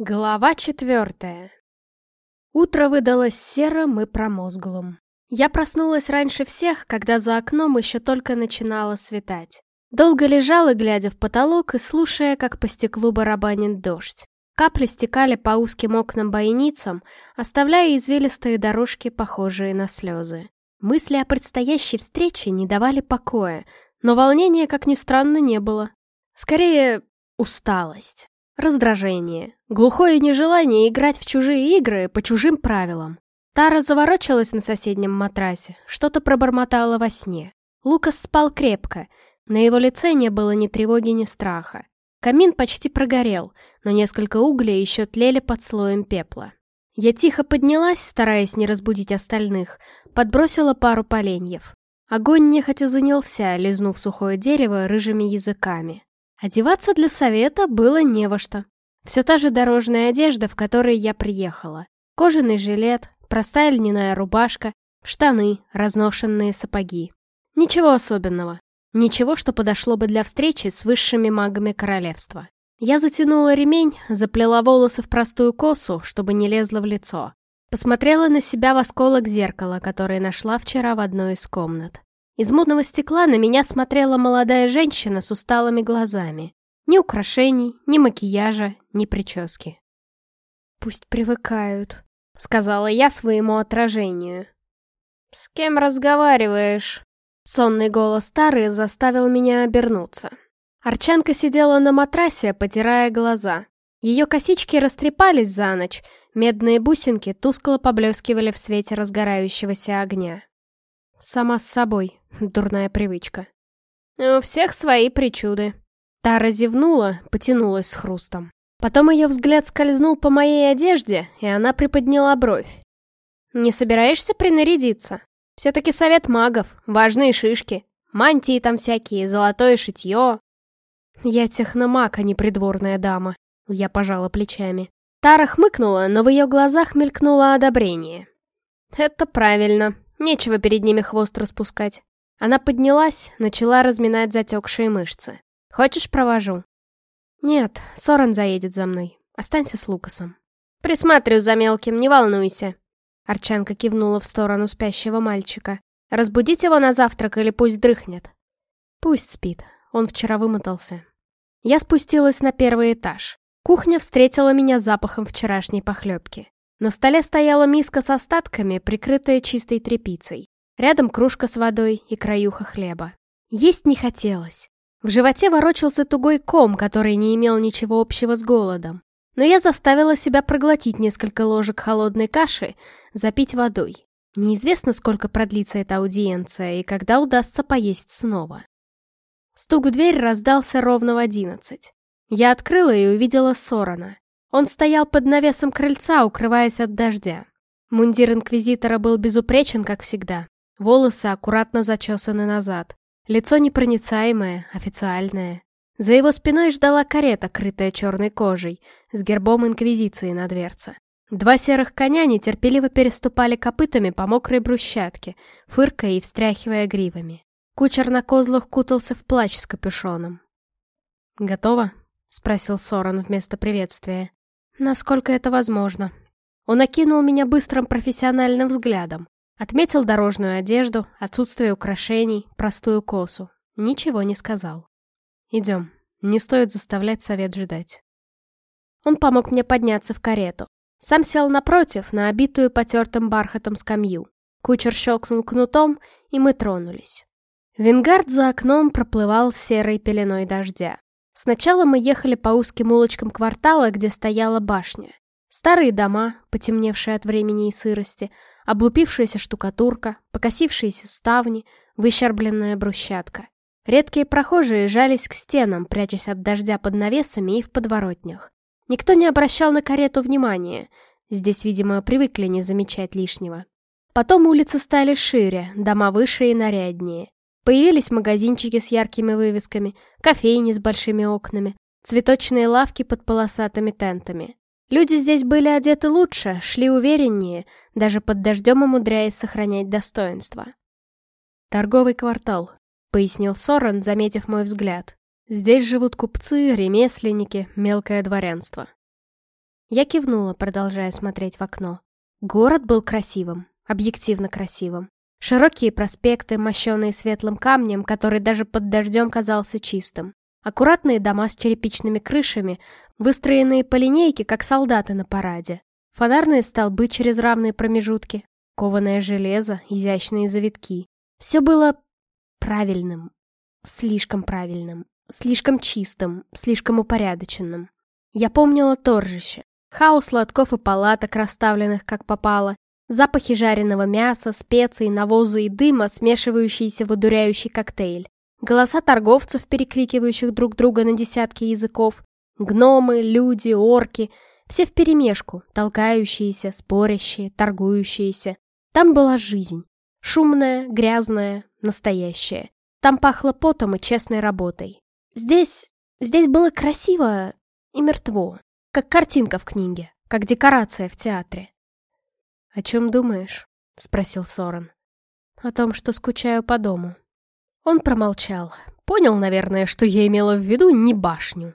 Глава четвертая. Утро выдалось серым и промозглым. Я проснулась раньше всех, когда за окном еще только начинало светать. Долго лежала, глядя в потолок и слушая, как по стеклу барабанит дождь. Капли стекали по узким окнам-бойницам, оставляя извилистые дорожки, похожие на слезы. Мысли о предстоящей встрече не давали покоя, но волнения, как ни странно, не было. Скорее, усталость. Раздражение. Глухое нежелание играть в чужие игры по чужим правилам. Тара заворочилась на соседнем матрасе, что-то пробормотала во сне. Лукас спал крепко, на его лице не было ни тревоги, ни страха. Камин почти прогорел, но несколько углей еще тлели под слоем пепла. Я тихо поднялась, стараясь не разбудить остальных, подбросила пару поленьев. Огонь нехотя занялся, лизнув сухое дерево рыжими языками. Одеваться для совета было не во что. Все та же дорожная одежда, в которой я приехала. Кожаный жилет, простая льняная рубашка, штаны, разношенные сапоги. Ничего особенного. Ничего, что подошло бы для встречи с высшими магами королевства. Я затянула ремень, заплела волосы в простую косу, чтобы не лезло в лицо. Посмотрела на себя в осколок зеркала, которое нашла вчера в одной из комнат. Из мутного стекла на меня смотрела молодая женщина с усталыми глазами. Ни украшений, ни макияжа, ни прически. «Пусть привыкают», — сказала я своему отражению. «С кем разговариваешь?» Сонный голос старый заставил меня обернуться. Арчанка сидела на матрасе, потирая глаза. Ее косички растрепались за ночь, медные бусинки тускло поблескивали в свете разгорающегося огня. Сама с собой. Дурная привычка. У всех свои причуды. Тара зевнула, потянулась с хрустом. Потом ее взгляд скользнул по моей одежде, и она приподняла бровь. «Не собираешься принарядиться? Все-таки совет магов, важные шишки. Мантии там всякие, золотое шитье». «Я техномаг, а не придворная дама», — я пожала плечами. Тара хмыкнула, но в ее глазах мелькнуло одобрение. «Это правильно. Нечего перед ними хвост распускать. Она поднялась, начала разминать затекшие мышцы. «Хочешь, провожу?» «Нет, Сорен заедет за мной. Останься с Лукасом». «Присматриваю за мелким, не волнуйся». Арчанка кивнула в сторону спящего мальчика. «Разбудить его на завтрак или пусть дрыхнет?» «Пусть спит. Он вчера вымотался». Я спустилась на первый этаж. Кухня встретила меня запахом вчерашней похлебки. На столе стояла миска с остатками, прикрытая чистой тряпицей. Рядом кружка с водой и краюха хлеба. Есть не хотелось. В животе ворочался тугой ком, который не имел ничего общего с голодом. Но я заставила себя проглотить несколько ложек холодной каши, запить водой. Неизвестно, сколько продлится эта аудиенция и когда удастся поесть снова. Стук в дверь раздался ровно в одиннадцать. Я открыла и увидела Сорона. Он стоял под навесом крыльца, укрываясь от дождя. Мундир инквизитора был безупречен, как всегда. Волосы аккуратно зачесаны назад. Лицо непроницаемое, официальное. За его спиной ждала карета, крытая черной кожей, с гербом инквизиции на дверце. Два серых коня нетерпеливо переступали копытами по мокрой брусчатке, фыркая и встряхивая гривами. Кучер на козлах кутался в плащ с капюшоном. «Готово?» — спросил Соран вместо приветствия. Насколько это возможно. Он окинул меня быстрым профессиональным взглядом. Отметил дорожную одежду, отсутствие украшений, простую косу. Ничего не сказал. Идем. Не стоит заставлять совет ждать. Он помог мне подняться в карету. Сам сел напротив, на обитую потертым бархатом скамью. Кучер щелкнул кнутом, и мы тронулись. Вингард за окном проплывал серой пеленой дождя. Сначала мы ехали по узким улочкам квартала, где стояла башня. Старые дома, потемневшие от времени и сырости, облупившаяся штукатурка, покосившиеся ставни, выщербленная брусчатка. Редкие прохожие жались к стенам, прячась от дождя под навесами и в подворотнях. Никто не обращал на карету внимания. Здесь, видимо, привыкли не замечать лишнего. Потом улицы стали шире, дома выше и наряднее. Появились магазинчики с яркими вывесками, кофейни с большими окнами, цветочные лавки под полосатыми тентами. Люди здесь были одеты лучше, шли увереннее, даже под дождем умудряясь сохранять достоинство. «Торговый квартал», — пояснил Сорен, заметив мой взгляд. «Здесь живут купцы, ремесленники, мелкое дворянство». Я кивнула, продолжая смотреть в окно. Город был красивым, объективно красивым. Широкие проспекты, мощенные светлым камнем, который даже под дождем казался чистым. Аккуратные дома с черепичными крышами, выстроенные по линейке, как солдаты на параде. Фонарные столбы через равные промежутки, кованое железо, изящные завитки. Все было правильным, слишком правильным, слишком чистым, слишком упорядоченным. Я помнила торжище, хаос лотков и палаток, расставленных как попало, запахи жареного мяса, специй, навоза и дыма, смешивающиеся в одуряющий коктейль, голоса торговцев, перекрикивающих друг друга на десятки языков, гномы, люди, орки, все вперемешку, толкающиеся, спорящие, торгующиеся. Там была жизнь. Шумная, грязная, настоящая. Там пахло потом и честной работой. Здесь... здесь было красиво и мертво. Как картинка в книге, как декорация в театре. «О чем думаешь?» — спросил Сорен. «О том, что скучаю по дому». Он промолчал. Понял, наверное, что я имела в виду не башню.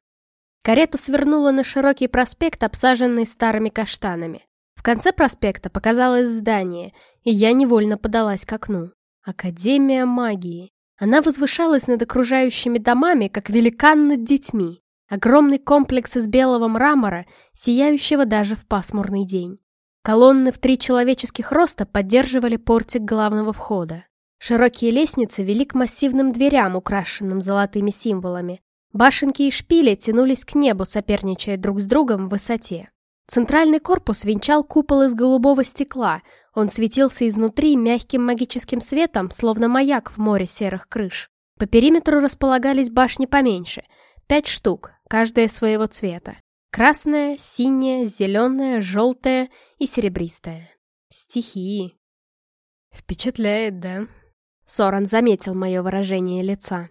Карета свернула на широкий проспект, обсаженный старыми каштанами. В конце проспекта показалось здание, и я невольно подалась к окну. Академия магии. Она возвышалась над окружающими домами, как великан над детьми. Огромный комплекс из белого мрамора, сияющего даже в пасмурный день. Колонны в три человеческих роста поддерживали портик главного входа. Широкие лестницы вели к массивным дверям, украшенным золотыми символами. Башенки и шпили тянулись к небу, соперничая друг с другом в высоте. Центральный корпус венчал купол из голубого стекла. Он светился изнутри мягким магическим светом, словно маяк в море серых крыш. По периметру располагались башни поменьше. Пять штук, каждая своего цвета. Красная, синяя, зеленая, желтая и серебристая. Стихии. Впечатляет, да? Соран заметил мое выражение лица.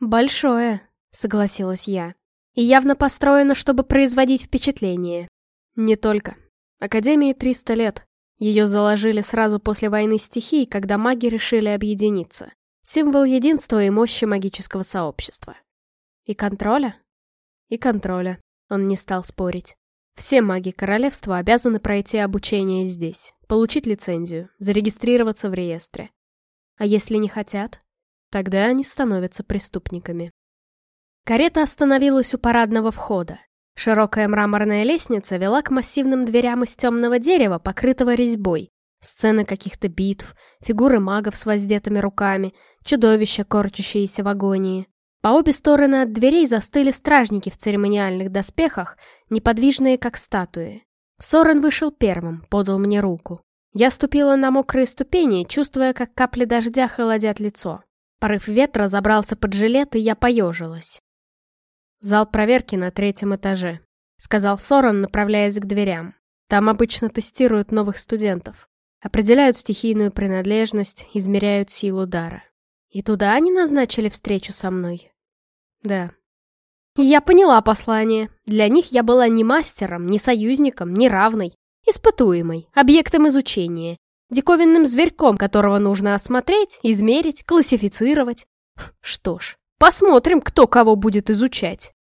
«Большое», — согласилась я. «И явно построено, чтобы производить впечатление». «Не только. Академии 300 лет. Ее заложили сразу после войны стихий, когда маги решили объединиться. Символ единства и мощи магического сообщества. И контроля? И контроля. Он не стал спорить. Все маги королевства обязаны пройти обучение здесь, получить лицензию, зарегистрироваться в реестре. А если не хотят, тогда они становятся преступниками. Карета остановилась у парадного входа. Широкая мраморная лестница вела к массивным дверям из темного дерева, покрытого резьбой. Сцены каких-то битв, фигуры магов с воздетыми руками, чудовища, корчащиеся в агонии. По обе стороны от дверей застыли стражники в церемониальных доспехах, неподвижные как статуи. Сорен вышел первым, подал мне руку. Я ступила на мокрые ступени, чувствуя, как капли дождя холодят лицо. Порыв ветра забрался под жилет, и я поежилась. «Зал проверки на третьем этаже», — сказал Сорен, направляясь к дверям. «Там обычно тестируют новых студентов. Определяют стихийную принадлежность, измеряют силу дара. И туда они назначили встречу со мной. Да. Я поняла послание. Для них я была не мастером, не союзником, не равной. Испытуемой, объектом изучения. Диковинным зверьком, которого нужно осмотреть, измерить, классифицировать. Что ж, посмотрим, кто кого будет изучать.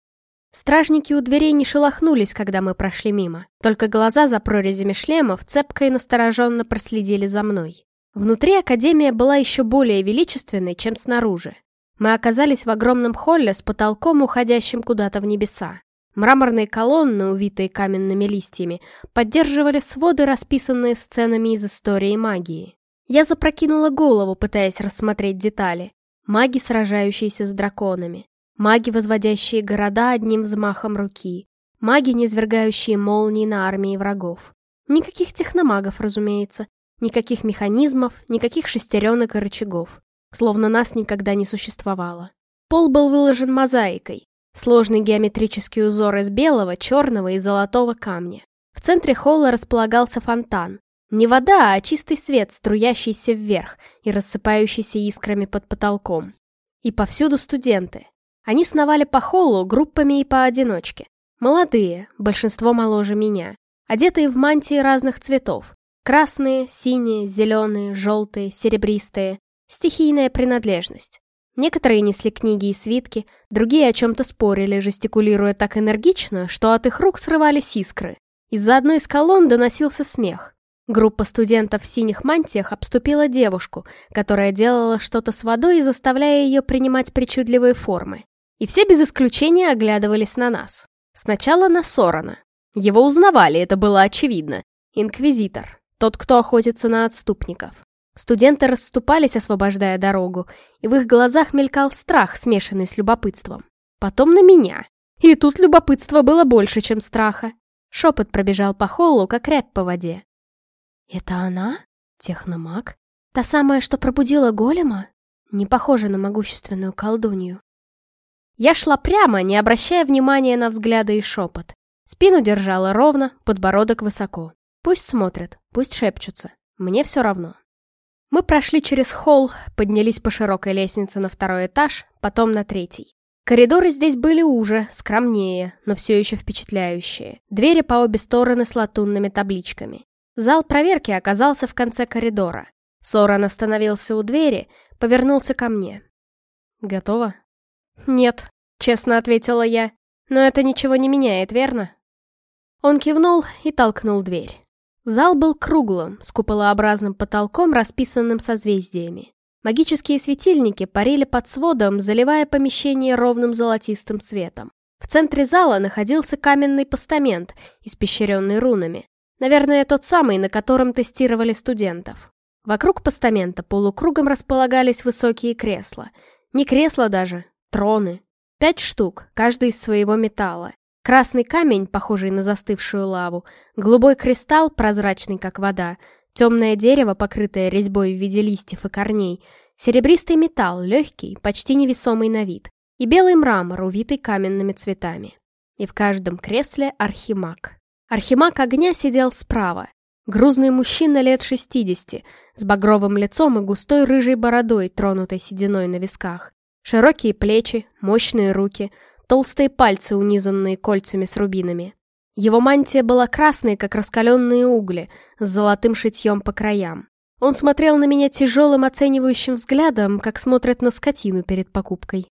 Стражники у дверей не шелохнулись, когда мы прошли мимо. Только глаза за прорезями шлемов цепко и настороженно проследили за мной. Внутри Академия была еще более величественной, чем снаружи. Мы оказались в огромном холле с потолком, уходящим куда-то в небеса. Мраморные колонны, увитые каменными листьями, поддерживали своды, расписанные сценами из истории магии. Я запрокинула голову, пытаясь рассмотреть детали. Маги, сражающиеся с драконами. Маги, возводящие города одним взмахом руки. Маги, низвергающие молнии на армии врагов. Никаких техномагов, разумеется. Никаких механизмов, никаких шестеренок и рычагов словно нас никогда не существовало. Пол был выложен мозаикой, сложный геометрический узор из белого, черного и золотого камня. В центре холла располагался фонтан. Не вода, а чистый свет, струящийся вверх и рассыпающийся искрами под потолком. И повсюду студенты. Они сновали по холлу группами и поодиночке. Молодые, большинство моложе меня, одетые в мантии разных цветов. Красные, синие, зеленые, желтые, серебристые, Стихийная принадлежность. Некоторые несли книги и свитки, другие о чем-то спорили, жестикулируя так энергично, что от их рук срывались искры. Из-за одной из колонн доносился смех. Группа студентов в синих мантиях обступила девушку, которая делала что-то с водой, заставляя ее принимать причудливые формы. И все без исключения оглядывались на нас. Сначала на Сорона. Его узнавали, это было очевидно. Инквизитор. Тот, кто охотится на отступников. Студенты расступались, освобождая дорогу, и в их глазах мелькал страх, смешанный с любопытством. Потом на меня. И тут любопытство было больше, чем страха. Шепот пробежал по холлу, как рябь по воде. «Это она? Техномаг? Та самая, что пробудила голема? Не похожа на могущественную колдунью». Я шла прямо, не обращая внимания на взгляды и шепот. Спину держала ровно, подбородок высоко. Пусть смотрят, пусть шепчутся. Мне все равно. Мы прошли через холл, поднялись по широкой лестнице на второй этаж, потом на третий. Коридоры здесь были уже, скромнее, но все еще впечатляющие. Двери по обе стороны с латунными табличками. Зал проверки оказался в конце коридора. Соран остановился у двери, повернулся ко мне. «Готово?» «Нет», — честно ответила я. «Но это ничего не меняет, верно?» Он кивнул и толкнул дверь. Зал был круглым, с куполообразным потолком, расписанным созвездиями. Магические светильники парили под сводом, заливая помещение ровным золотистым светом. В центре зала находился каменный постамент, испещренный рунами. Наверное, тот самый, на котором тестировали студентов. Вокруг постамента полукругом располагались высокие кресла. Не кресла даже, троны. Пять штук, каждый из своего металла. Красный камень, похожий на застывшую лаву, голубой кристалл, прозрачный как вода, темное дерево, покрытое резьбой в виде листьев и корней, серебристый металл, легкий, почти невесомый на вид, и белый мрамор, увитый каменными цветами. И в каждом кресле архимаг. Архимаг огня сидел справа. Грузный мужчина лет 60, с багровым лицом и густой рыжей бородой, тронутой сединой на висках. Широкие плечи, мощные руки — толстые пальцы, унизанные кольцами с рубинами. Его мантия была красной, как раскаленные угли, с золотым шитьем по краям. Он смотрел на меня тяжелым оценивающим взглядом, как смотрят на скотину перед покупкой.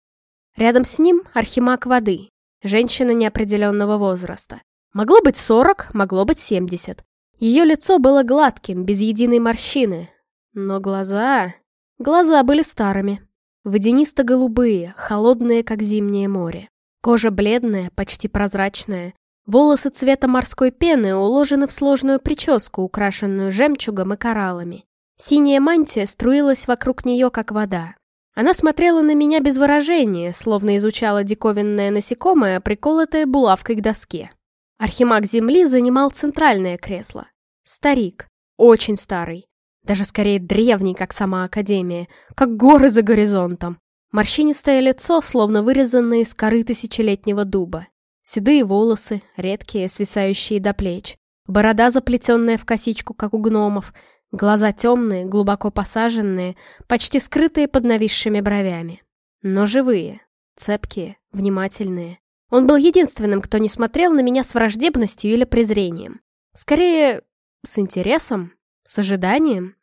Рядом с ним архимаг воды, женщина неопределенного возраста. Могло быть сорок, могло быть семьдесят. Ее лицо было гладким, без единой морщины. Но глаза... Глаза были старыми. Водянисто-голубые, холодные, как зимнее море. Кожа бледная, почти прозрачная. Волосы цвета морской пены уложены в сложную прическу, украшенную жемчугом и кораллами. Синяя мантия струилась вокруг нее, как вода. Она смотрела на меня без выражения, словно изучала диковинное насекомое, приколотое булавкой к доске. Архимаг Земли занимал центральное кресло. Старик. Очень старый. Даже скорее древний, как сама Академия. Как горы за горизонтом. Морщинистое лицо, словно вырезанное из коры тысячелетнего дуба. Седые волосы, редкие, свисающие до плеч. Борода, заплетенная в косичку, как у гномов. Глаза темные, глубоко посаженные, почти скрытые под нависшими бровями. Но живые, цепкие, внимательные. Он был единственным, кто не смотрел на меня с враждебностью или презрением. Скорее, с интересом, с ожиданием.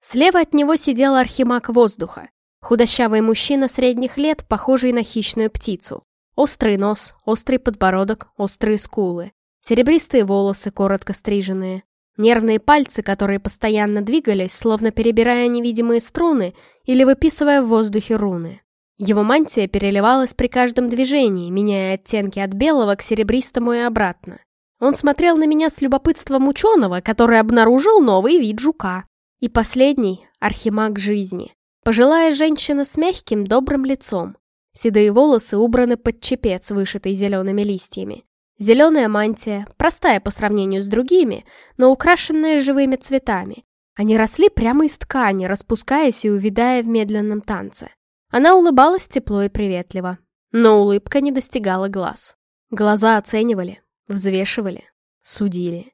Слева от него сидел архимаг воздуха, Худощавый мужчина средних лет, похожий на хищную птицу. Острый нос, острый подбородок, острые скулы. Серебристые волосы, коротко стриженные. Нервные пальцы, которые постоянно двигались, словно перебирая невидимые струны или выписывая в воздухе руны. Его мантия переливалась при каждом движении, меняя оттенки от белого к серебристому и обратно. Он смотрел на меня с любопытством ученого, который обнаружил новый вид жука. И последний — архимаг жизни. Пожилая женщина с мягким, добрым лицом. Седые волосы убраны под чепец, вышитый зелеными листьями. Зеленая мантия, простая по сравнению с другими, но украшенная живыми цветами. Они росли прямо из ткани, распускаясь и увядая в медленном танце. Она улыбалась тепло и приветливо, но улыбка не достигала глаз. Глаза оценивали, взвешивали, судили.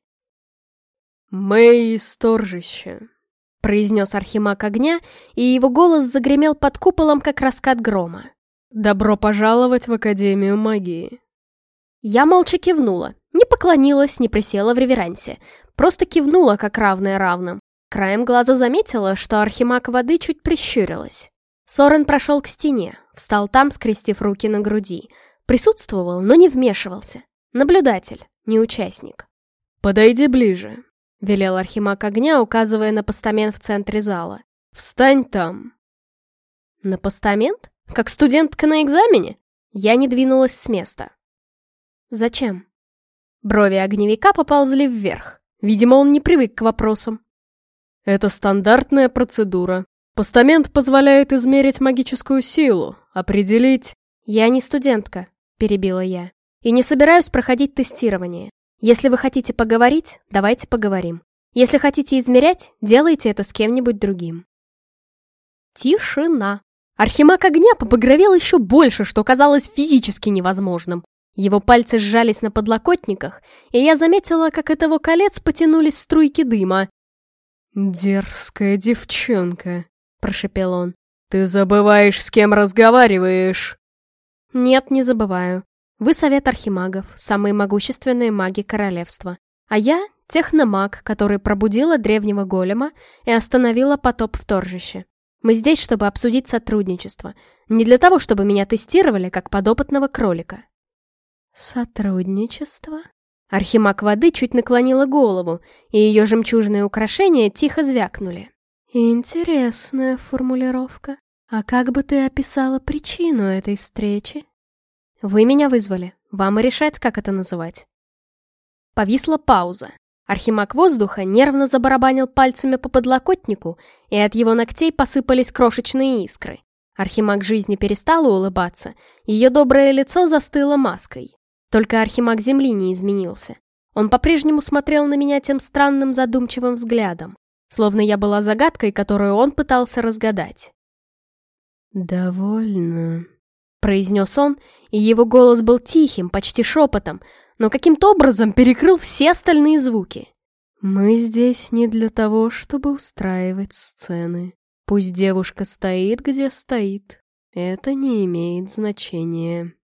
«Мэй Сторжище», — произнес Архимаг огня, и его голос загремел под куполом, как раскат грома. «Добро пожаловать в Академию магии!» Я молча кивнула, не поклонилась, не присела в реверансе, просто кивнула, как равная равным. Краем глаза заметила, что Архимаг воды чуть прищурилась. Сорен прошел к стене, встал там, скрестив руки на груди. Присутствовал, но не вмешивался. Наблюдатель, не участник. «Подойди ближе», — велел Архимаг огня, указывая на постамент в центре зала. «Встань там». «На постамент? Как студентка на экзамене?» Я не двинулась с места. «Зачем?» Брови огневика поползли вверх. Видимо, он не привык к вопросам. «Это стандартная процедура. Постамент позволяет измерить магическую силу, определить...» «Я не студентка», — перебила я. «И не собираюсь проходить тестирование. Если вы хотите поговорить, давайте поговорим. Если хотите измерять, делайте это с кем-нибудь другим». Тишина. Архимаг огня побагровел еще больше, что казалось физически невозможным. Его пальцы сжались на подлокотниках, и я заметила, как от его колец потянулись струйки дыма. «Дерзкая девчонка», — прошепел он. «Ты забываешь, с кем разговариваешь?» «Нет, не забываю. Вы совет архимагов, самые могущественные маги королевства. А я — техномаг, который пробудила древнего голема и остановила потоп в торжище. Мы здесь, чтобы обсудить сотрудничество. Не для того, чтобы меня тестировали, как подопытного кролика. Сотрудничество? Архимаг воды чуть наклонила голову, и ее жемчужные украшения тихо звякнули. Интересная формулировка. А как бы ты описала причину этой встречи? Вы меня вызвали. Вам и решать, как это называть. Повисла пауза. Архимаг воздуха нервно забарабанил пальцами по подлокотнику, и от его ногтей посыпались крошечные искры. Архимаг жизни перестала улыбаться, ее доброе лицо застыло маской. Только Архимаг земли не изменился. Он по-прежнему смотрел на меня тем странным задумчивым взглядом, словно я была загадкой, которую он пытался разгадать. «Довольно», — произнес он, и его голос был тихим, почти шепотом, но каким-то образом перекрыл все остальные звуки. «Мы здесь не для того, чтобы устраивать сцены. Пусть девушка стоит, где стоит. Это не имеет значения».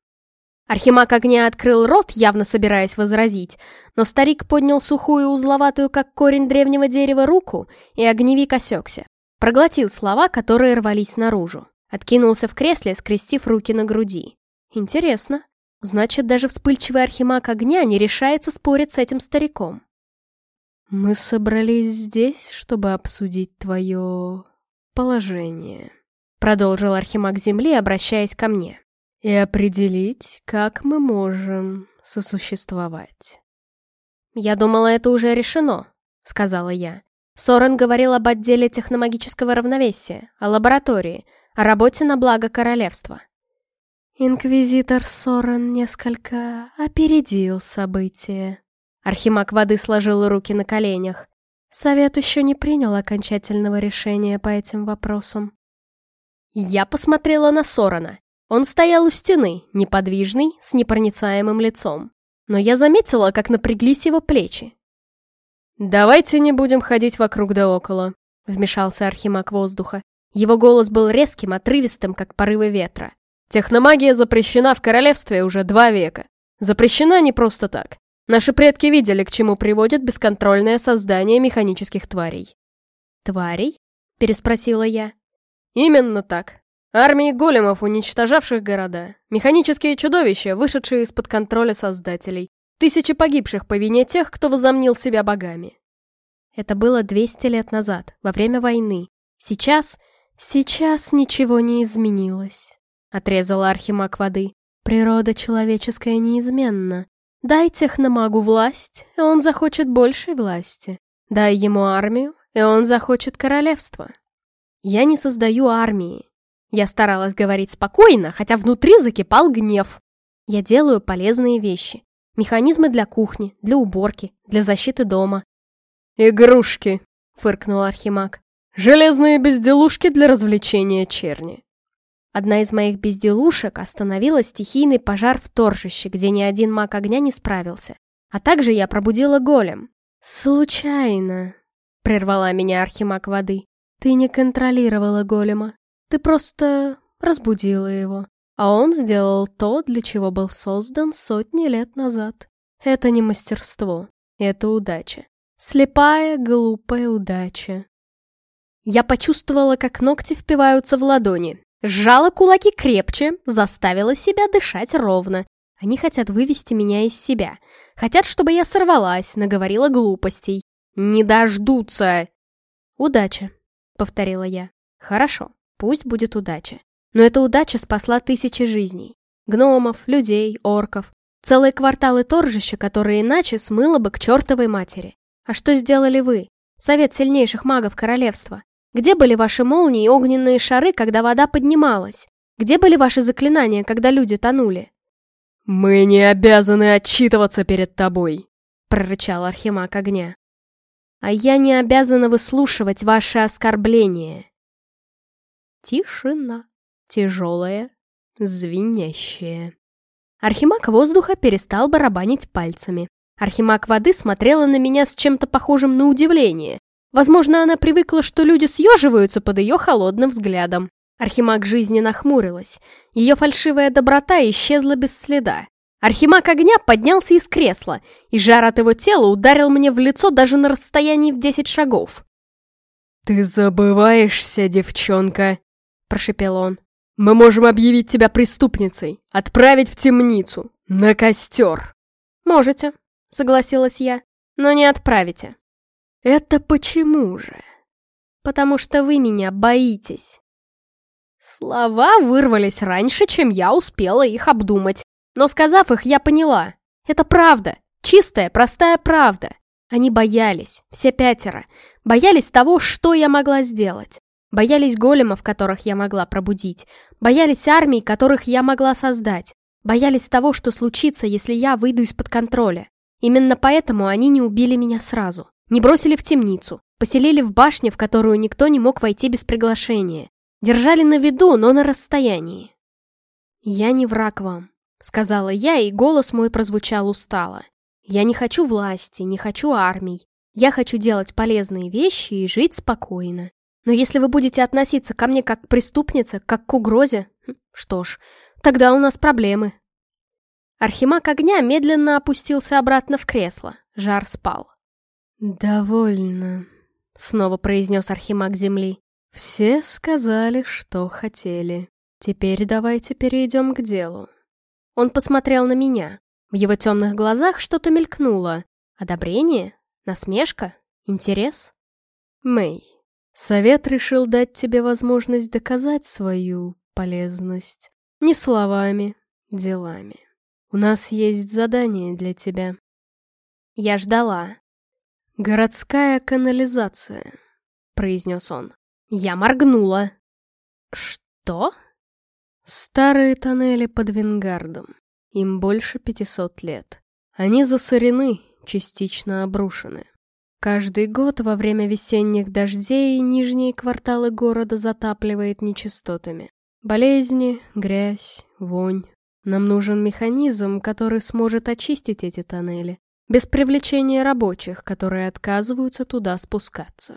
Архимаг огня открыл рот, явно собираясь возразить, но старик поднял сухую узловатую, как корень древнего дерева, руку, и огневик осекся. Проглотил слова, которые рвались наружу. Откинулся в кресле, скрестив руки на груди. Интересно. Значит, даже вспыльчивый архимаг огня не решается спорить с этим стариком. «Мы собрались здесь, чтобы обсудить твое... положение», — продолжил архимаг земли, обращаясь ко мне и определить, как мы можем сосуществовать. «Я думала, это уже решено», — сказала я. Сорен говорил об отделе техномагического равновесия, о лаборатории, о работе на благо королевства. Инквизитор Сорен несколько опередил события. Архимаг воды сложил руки на коленях. Совет еще не принял окончательного решения по этим вопросам. Я посмотрела на Сорона. Он стоял у стены, неподвижный, с непроницаемым лицом. Но я заметила, как напряглись его плечи. «Давайте не будем ходить вокруг да около», — вмешался Архимаг воздуха. Его голос был резким, отрывистым, как порывы ветра. «Техномагия запрещена в королевстве уже два века. Запрещена не просто так. Наши предки видели, к чему приводит бесконтрольное создание механических тварей». «Тварей?» — переспросила я. «Именно так. Армии големов, уничтожавших города. Механические чудовища, вышедшие из-под контроля создателей. Тысячи погибших по вине тех, кто возомнил себя богами. Это было 200 лет назад, во время войны. Сейчас... Сейчас ничего не изменилось. Отрезала Архимаг воды. Природа человеческая неизменна. Дай техномагу власть, и он захочет большей власти. Дай ему армию, и он захочет королевство. Я не создаю армии, я старалась говорить спокойно, хотя внутри закипал гнев. Я делаю полезные вещи. Механизмы для кухни, для уборки, для защиты дома. «Игрушки!» — фыркнул Архимаг. «Железные безделушки для развлечения черни». Одна из моих безделушек остановила стихийный пожар в торжище, где ни один маг огня не справился. А также я пробудила голем. «Случайно», — прервала меня Архимаг воды. «Ты не контролировала голема. Ты просто разбудила его, а он сделал то, для чего был создан сотни лет назад. Это не мастерство, это удача. Слепая, глупая удача. Я почувствовала, как ногти впиваются в ладони. Сжала кулаки крепче, заставила себя дышать ровно. Они хотят вывести меня из себя. Хотят, чтобы я сорвалась, наговорила глупостей. Не дождутся!» «Удача», — повторила я. «Хорошо, пусть будет удача. Но эта удача спасла тысячи жизней. Гномов, людей, орков. Целые кварталы торжища, которые иначе смыло бы к чертовой матери. А что сделали вы? Совет сильнейших магов королевства. Где были ваши молнии и огненные шары, когда вода поднималась? Где были ваши заклинания, когда люди тонули?» «Мы не обязаны отчитываться перед тобой», — прорычал Архимаг огня. «А я не обязана выслушивать ваши оскорбления». Тишина. Тяжелая, звенящая. Архимаг воздуха перестал барабанить пальцами. Архимаг воды смотрела на меня с чем-то похожим на удивление. Возможно, она привыкла, что люди съеживаются под ее холодным взглядом. Архимаг жизни нахмурилась. Ее фальшивая доброта исчезла без следа. Архимаг огня поднялся из кресла, и жар от его тела ударил мне в лицо даже на расстоянии в десять шагов. «Ты забываешься, девчонка!» – прошепел он. «Мы можем объявить тебя преступницей, отправить в темницу, на костер!» «Можете», — согласилась я, — «но не отправите». «Это почему же?» «Потому что вы меня боитесь». Слова вырвались раньше, чем я успела их обдумать. Но сказав их, я поняла. Это правда. Чистая, простая правда. Они боялись, все пятеро. Боялись того, что я могла сделать. Боялись големов, которых я могла пробудить. Боялись армий, которых я могла создать. Боялись того, что случится, если я выйду из-под контроля. Именно поэтому они не убили меня сразу. Не бросили в темницу. Поселили в башне, в которую никто не мог войти без приглашения. Держали на виду, но на расстоянии. «Я не враг вам», — сказала я, и голос мой прозвучал устало. «Я не хочу власти, не хочу армий. Я хочу делать полезные вещи и жить спокойно. Но если вы будете относиться ко мне как к преступнице, как к угрозе, хм, что ж, тогда у нас проблемы». Архимаг огня медленно опустился обратно в кресло. Жар спал. «Довольно», — снова произнес Архимаг земли. «Все сказали, что хотели. Теперь давайте перейдем к делу». Он посмотрел на меня. В его темных глазах что-то мелькнуло. Одобрение? Насмешка? Интерес? Мэй, совет решил дать тебе возможность доказать свою полезность. Не словами, делами. У нас есть задание для тебя. Я ждала. «Городская канализация», — произнес он. Я моргнула. Что? Старые тоннели под Венгардом. Им больше 500 лет. Они засорены, частично обрушены. Каждый год во время весенних дождей нижние кварталы города затапливает нечистотами. Болезни, грязь, вонь. Нам нужен механизм, который сможет очистить эти тоннели, без привлечения рабочих, которые отказываются туда спускаться.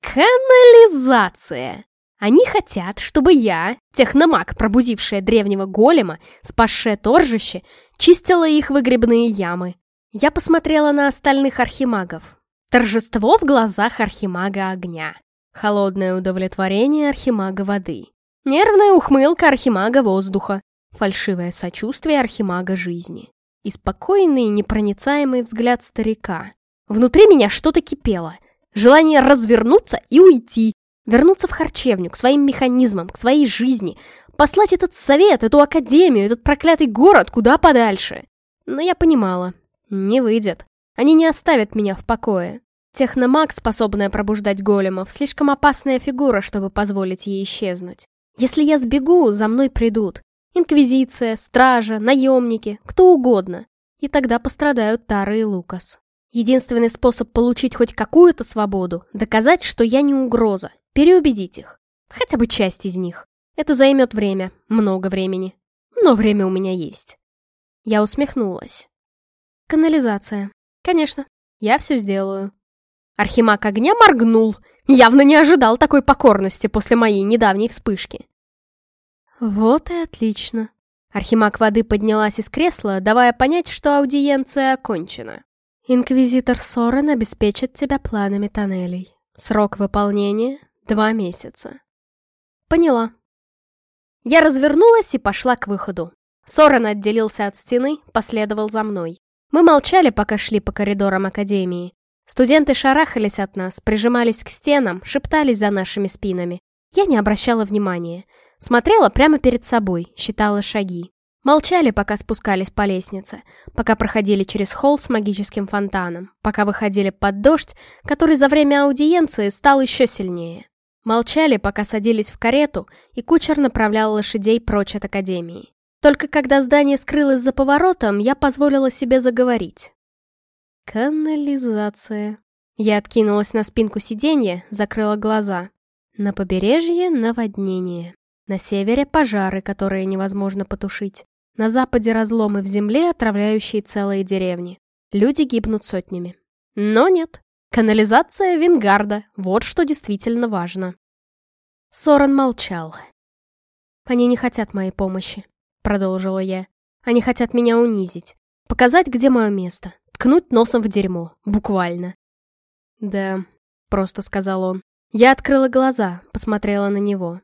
Канализация! Они хотят, чтобы я, техномаг, пробудившая древнего голема, спасшая торжище, чистила их выгребные ямы. Я посмотрела на остальных архимагов. Торжество в глазах архимага огня. Холодное удовлетворение архимага воды. Нервная ухмылка архимага воздуха. Фальшивое сочувствие архимага жизни. И спокойный, непроницаемый взгляд старика. Внутри меня что-то кипело — Желание развернуться и уйти. Вернуться в харчевню, к своим механизмам, к своей жизни. Послать этот совет, эту академию, этот проклятый город куда подальше. Но я понимала, не выйдет. Они не оставят меня в покое. Техномаг, способная пробуждать големов, слишком опасная фигура, чтобы позволить ей исчезнуть. Если я сбегу, за мной придут. Инквизиция, стража, наемники, кто угодно. И тогда пострадают Тара и Лукас. Единственный способ получить хоть какую-то свободу — доказать, что я не угроза, переубедить их. Хотя бы часть из них. Это займет время, много времени. Но время у меня есть. Я усмехнулась. Канализация. Конечно, я все сделаю. Архимаг огня моргнул. Явно не ожидал такой покорности после моей недавней вспышки. Вот и отлично. Архимаг воды поднялась из кресла, давая понять, что аудиенция окончена. Инквизитор Сорен обеспечит тебя планами тоннелей. Срок выполнения — два месяца. Поняла. Я развернулась и пошла к выходу. Сорен отделился от стены, последовал за мной. Мы молчали, пока шли по коридорам Академии. Студенты шарахались от нас, прижимались к стенам, шептались за нашими спинами. Я не обращала внимания. Смотрела прямо перед собой, считала шаги. Молчали, пока спускались по лестнице, пока проходили через холл с магическим фонтаном, пока выходили под дождь, который за время аудиенции стал еще сильнее. Молчали, пока садились в карету, и кучер направлял лошадей прочь от академии. Только когда здание скрылось за поворотом, я позволила себе заговорить. Канализация. Я откинулась на спинку сиденья, закрыла глаза. На побережье наводнение. На севере пожары, которые невозможно потушить. На западе разломы в земле, отравляющие целые деревни. Люди гибнут сотнями. Но нет. Канализация Вингарда. Вот что действительно важно. Соран молчал. «Они не хотят моей помощи», — продолжила я. «Они хотят меня унизить. Показать, где мое место. Ткнуть носом в дерьмо. Буквально». «Да», — просто сказал он. Я открыла глаза, посмотрела на него.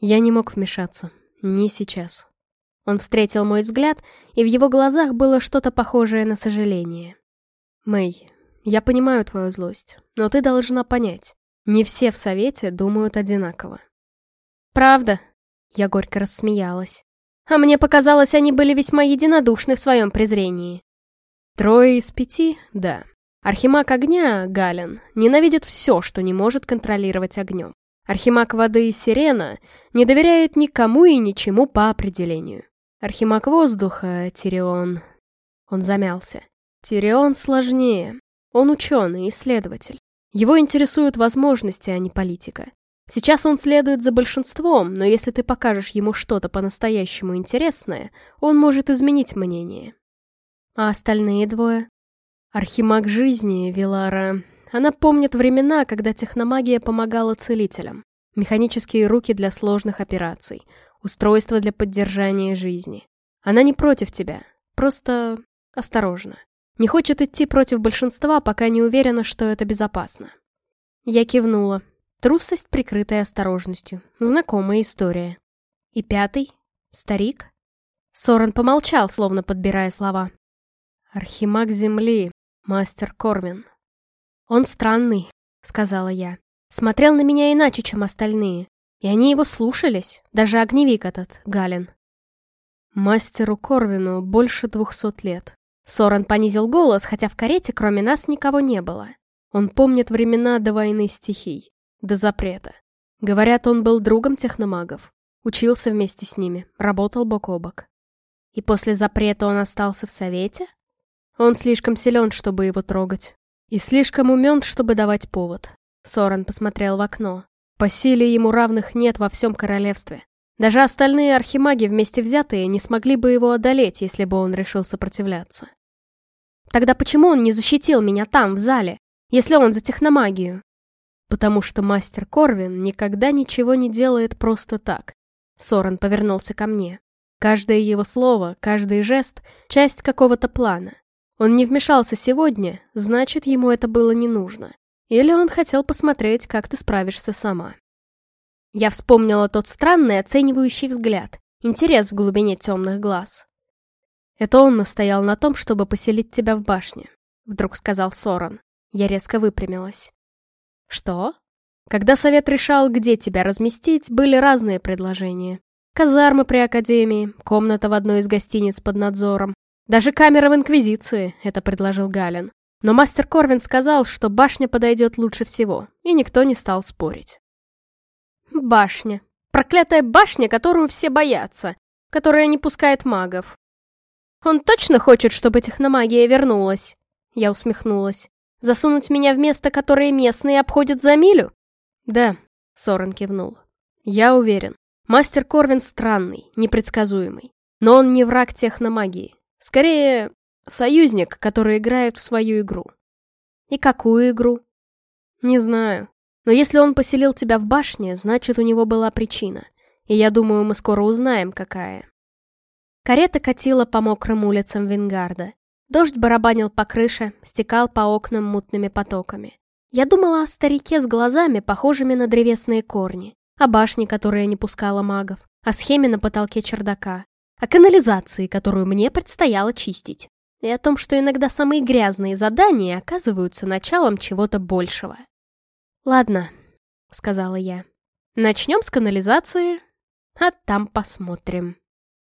Я не мог вмешаться. Не сейчас. Он встретил мой взгляд, и в его глазах было что-то похожее на сожаление. «Мэй, я понимаю твою злость, но ты должна понять, не все в совете думают одинаково. Правда? Я горько рассмеялась. А мне показалось, они были весьма единодушны в своем презрении. Трое из пяти, да. Архимаг огня, Гален, ненавидит все, что не может контролировать огнем. Архимаг воды и Сирена не доверяет никому и ничему по определению. Архимаг воздуха, Тирион... Он замялся. Тирион сложнее. Он ученый, исследователь. Его интересуют возможности, а не политика. Сейчас он следует за большинством, но если ты покажешь ему что-то по-настоящему интересное, он может изменить мнение. А остальные двое? Архимаг жизни, Вилара. Она помнит времена, когда техномагия помогала целителям. Механические руки для сложных операций, устройства для поддержания жизни. Она не против тебя, просто осторожно. Не хочет идти против большинства, пока не уверена, что это безопасно. Я кивнула. Трусость, прикрытая осторожностью. Знакомая история. И пятый? Старик? Сорен помолчал, словно подбирая слова. Архимаг Земли, мастер Корвин. Он странный, сказала я. Смотрел на меня иначе, чем остальные. И они его слушались, даже огневик этот, Галин. Мастеру Корвину больше двухсот лет. Соран понизил голос, хотя в карете кроме нас никого не было. Он помнит времена до войны стихий, до запрета. Говорят, он был другом техномагов. Учился вместе с ними, работал бок о бок. И после запрета он остался в совете? Он слишком силен, чтобы его трогать. И слишком умен, чтобы давать повод. Соран посмотрел в окно. По силе ему равных нет во всем королевстве. Даже остальные архимаги вместе взятые не смогли бы его одолеть, если бы он решил сопротивляться. Тогда почему он не защитил меня там, в зале, если он за техномагию? Потому что мастер Корвин никогда ничего не делает просто так. Сорен повернулся ко мне. Каждое его слово, каждый жест — часть какого-то плана. Он не вмешался сегодня, значит, ему это было не нужно. Или он хотел посмотреть, как ты справишься сама. Я вспомнила тот странный оценивающий взгляд, интерес в глубине темных глаз. «Это он настоял на том, чтобы поселить тебя в башне», — вдруг сказал Соран. Я резко выпрямилась. «Что?» Когда совет решал, где тебя разместить, были разные предложения. Казармы при академии, комната в одной из гостиниц под надзором. Даже камера в Инквизиции, это предложил Галин. Но мастер Корвин сказал, что башня подойдет лучше всего, и никто не стал спорить. Башня. Проклятая башня, которую все боятся, которая не пускает магов. Он точно хочет, чтобы техномагия вернулась?» Я усмехнулась. «Засунуть меня в место, которое местные обходят за милю?» «Да», — Сорен кивнул. «Я уверен. Мастер Корвин странный, непредсказуемый. Но он не враг техномагии. Скорее, союзник, который играет в свою игру». «И какую игру?» «Не знаю. Но если он поселил тебя в башне, значит, у него была причина. И я думаю, мы скоро узнаем, какая». Карета катила по мокрым улицам Вингарда. Дождь барабанил по крыше, стекал по окнам мутными потоками. Я думала о старике с глазами, похожими на древесные корни, о башне, которая не пускала магов, о схеме на потолке чердака, о канализации, которую мне предстояло чистить, и о том, что иногда самые грязные задания оказываются началом чего-то большего. «Ладно», — сказала я, — «начнем с канализации, а там посмотрим».